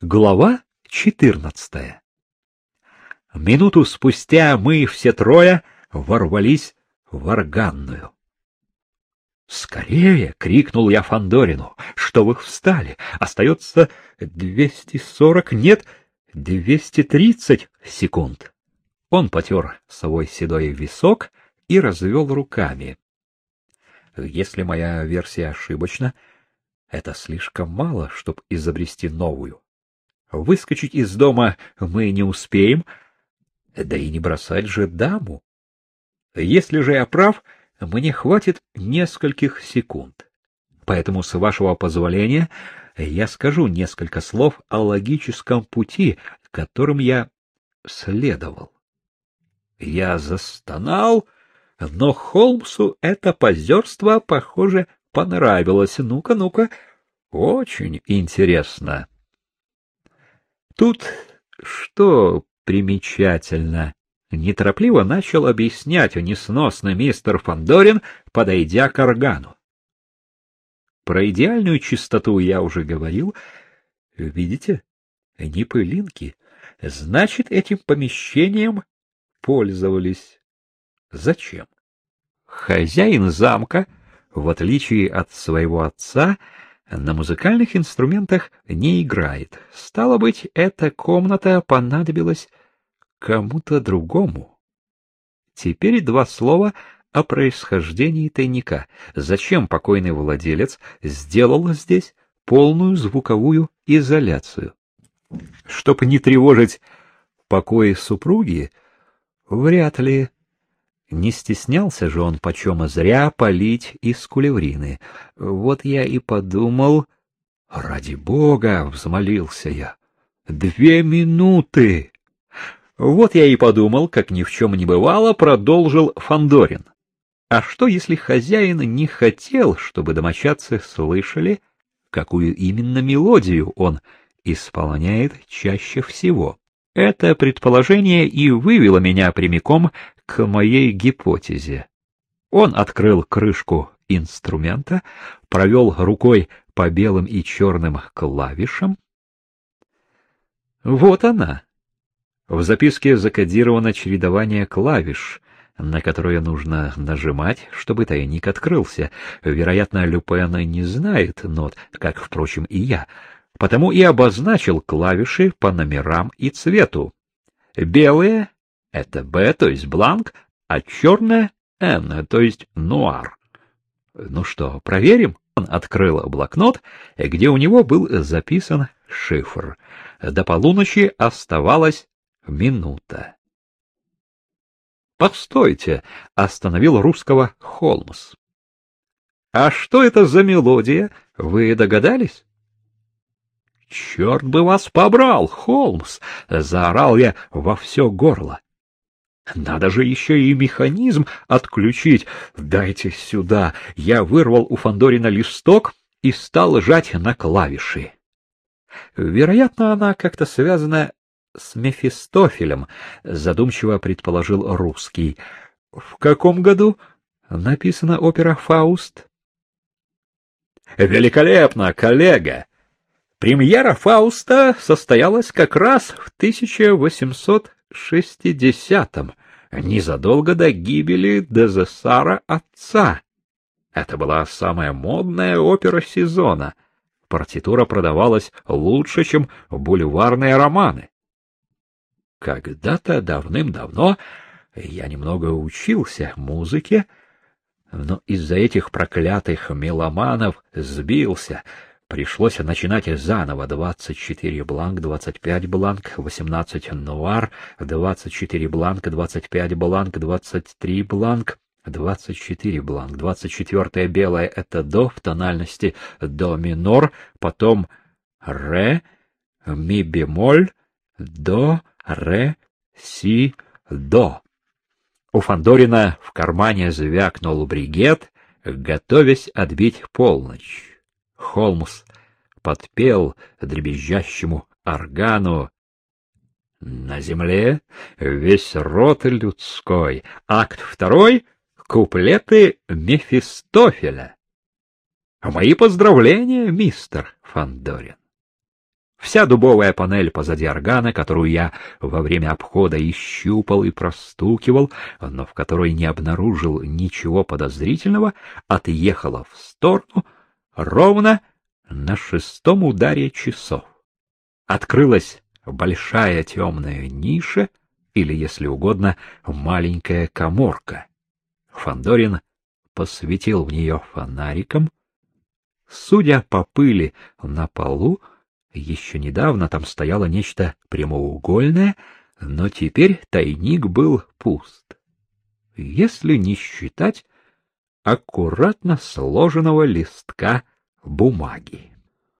Глава четырнадцатая Минуту спустя мы все трое ворвались в органную. «Скорее!» — крикнул я Фандорину. «Что вы встали? Остается двести сорок, нет, двести тридцать секунд». Он потер свой седой висок и развел руками. Если моя версия ошибочна, это слишком мало, чтобы изобрести новую. Выскочить из дома мы не успеем, да и не бросать же даму. Если же я прав, мне хватит нескольких секунд. Поэтому, с вашего позволения, я скажу несколько слов о логическом пути, которым я следовал. Я застонал, но Холмсу это позерство, похоже, понравилось. Ну-ка, ну-ка, очень интересно. Тут что примечательно? Неторопливо начал объяснять несносный мистер Фандорин, подойдя к органу. Про идеальную чистоту я уже говорил. Видите? Не пылинки. Значит, этим помещением пользовались. Зачем? Хозяин замка, в отличие от своего отца, на музыкальных инструментах не играет. Стало быть, эта комната понадобилась кому-то другому. Теперь два слова о происхождении тайника. Зачем покойный владелец сделал здесь полную звуковую изоляцию? Чтобы не тревожить покои супруги, вряд ли. Не стеснялся же он почем зря полить из кулеврины. Вот я и подумал... Ради бога, — взмолился я, — две минуты! Вот я и подумал, как ни в чем не бывало, продолжил Фандорин. А что, если хозяин не хотел, чтобы домочадцы слышали, какую именно мелодию он исполняет чаще всего? Это предположение и вывело меня прямиком к моей гипотезе. Он открыл крышку инструмента, провел рукой по белым и черным клавишам. Вот она, в записке закодировано чередование клавиш, на которые нужно нажимать, чтобы тайник открылся. Вероятно, Люпен не знает нот, как, впрочем, и я, потому и обозначил клавиши по номерам и цвету. Белые — это Б, то есть бланк, а черное — Н, то есть нуар. Ну что, проверим? Он открыл блокнот, где у него был записан шифр. До полуночи оставалось минута. «Постойте!» — остановил русского Холмс. «А что это за мелодия? Вы догадались?» «Черт бы вас побрал, Холмс!» — заорал я во все горло. «Надо же еще и механизм отключить! Дайте сюда!» Я вырвал у Фандорина листок и стал жать на клавиши. Вероятно, она как-то связана с Мефистофелем, задумчиво предположил русский. В каком году написана опера Фауст? Великолепно, коллега. Премьера Фауста состоялась как раз в 1860-м, незадолго до гибели Дезессара отца. Это была самая модная опера сезона. Партитура продавалась лучше, чем бульварные романы. Когда-то давным-давно я немного учился музыке, но из-за этих проклятых меломанов сбился. Пришлось начинать заново. Двадцать четыре blanc, двадцать пять blanc, восемнадцать noir, двадцать четыре blanc, двадцать пять blanc, двадцать три blanc, двадцать четыре blanc. Двадцать четвертое белое — это до в тональности до минор, потом ре, ми бемоль, до, ре, си, до. У Фандорина в кармане звякнул бригет, готовясь отбить полночь. Холмс подпел дребезжащему органу. На земле весь род людской. Акт второй — куплеты Мефистофеля. Мои поздравления, мистер Фандорин. Вся дубовая панель позади органа, которую я во время обхода ищупал и простукивал, но в которой не обнаружил ничего подозрительного, отъехала в сторону ровно на шестом ударе часов. Открылась большая темная ниша, или, если угодно, маленькая коморка. Фандорин посветил в нее фонариком. Судя по пыли на полу, еще недавно там стояло нечто прямоугольное, но теперь тайник был пуст. Если не считать аккуратно сложенного листка бумаги.